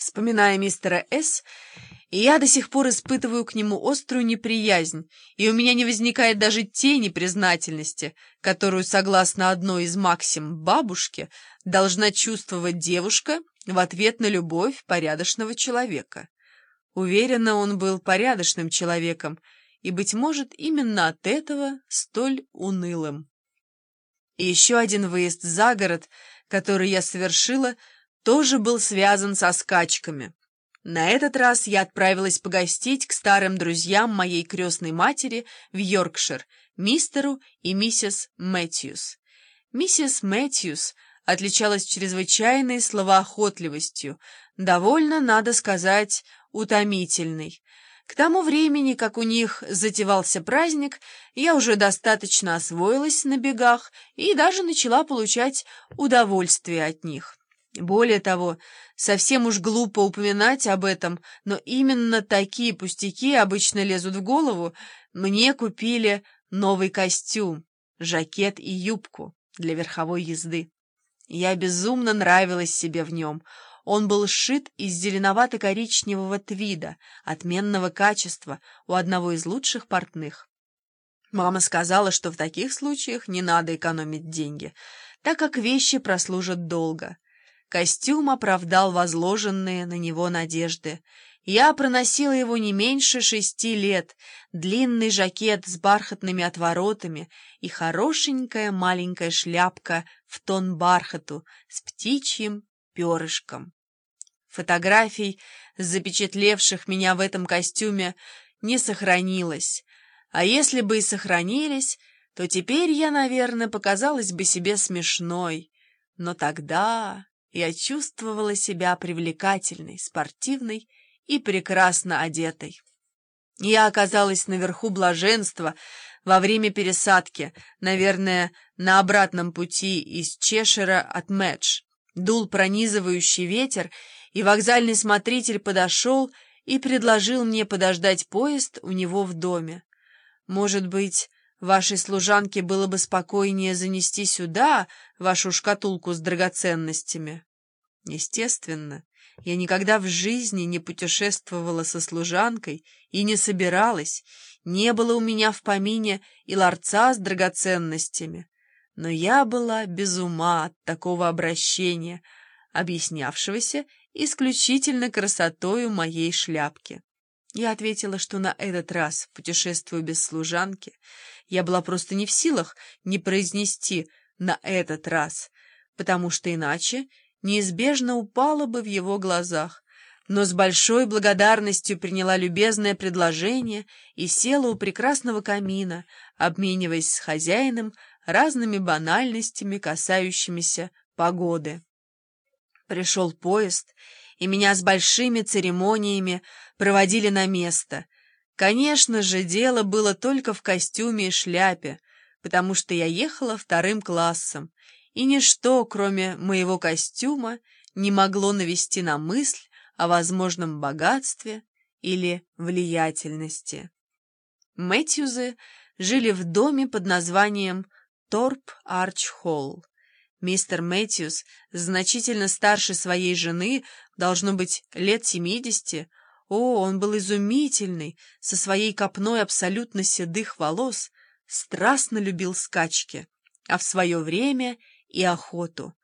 Вспоминая мистера С., я до сих пор испытываю к нему острую неприязнь, и у меня не возникает даже тени признательности, которую, согласно одной из максим бабушки, должна чувствовать девушка в ответ на любовь порядочного человека. Уверена, он был порядочным человеком, и, быть может, именно от этого столь унылым. И еще один выезд за город, который я совершила, тоже был связан со скачками. На этот раз я отправилась погостить к старым друзьям моей крестной матери в Йоркшир, мистеру и миссис Мэтьюс. Миссис Мэтьюс отличалась чрезвычайной словоохотливостью, довольно, надо сказать, утомительной. К тому времени, как у них затевался праздник, я уже достаточно освоилась на бегах и даже начала получать удовольствие от них. Более того, совсем уж глупо упоминать об этом, но именно такие пустяки обычно лезут в голову. Мне купили новый костюм, жакет и юбку для верховой езды. Я безумно нравилась себе в нем. Он был сшит из зеленовато-коричневого твида, отменного качества, у одного из лучших портных. Мама сказала, что в таких случаях не надо экономить деньги, так как вещи прослужат долго. Костюм оправдал возложенные на него надежды. Я проносила его не меньше шести лет, длинный жакет с бархатными отворотами и хорошенькая маленькая шляпка в тон бархату с птичьим перышком. Фотографий, запечатлевших меня в этом костюме, не сохранилось, а если бы и сохранились, то теперь я, наверное, показалась бы себе смешной. Но тогда я чувствовала себя привлекательной, спортивной и прекрасно одетой. Я оказалась наверху блаженства во время пересадки, наверное, на обратном пути из Чешера от Мэдж. Дул пронизывающий ветер, и вокзальный смотритель подошел и предложил мне подождать поезд у него в доме. Может быть, вашей служанке было бы спокойнее занести сюда вашу шкатулку с драгоценностями? Естественно, я никогда в жизни не путешествовала со служанкой и не собиралась, не было у меня в помине и ларца с драгоценностями. Но я была без ума от такого обращения, объяснявшегося исключительно красотою моей шляпки. Я ответила, что на этот раз путешествую без служанки. Я была просто не в силах не произнести «на этот раз», потому что иначе неизбежно упала бы в его глазах, но с большой благодарностью приняла любезное предложение и села у прекрасного камина, обмениваясь с хозяином разными банальностями, касающимися погоды. Пришел поезд, и меня с большими церемониями проводили на место. Конечно же, дело было только в костюме и шляпе, потому что я ехала вторым классом, и ничто, кроме моего костюма, не могло навести на мысль о возможном богатстве или влиятельности. Мэтьюзы жили в доме под названием Торп Арч Холл. Мистер Мэтьюс, значительно старше своей жены, должно быть лет семидесяти, о, он был изумительный, со своей копной абсолютно седых волос, страстно любил скачки, а в свое время и охоту.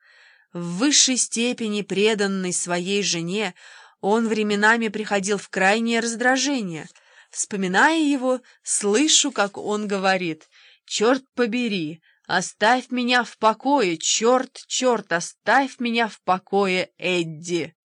В высшей степени преданный своей жене, он временами приходил в крайнее раздражение. Вспоминая его, слышу, как он говорит «Черт побери, оставь меня в покое, черт, черт, оставь меня в покое, Эдди!»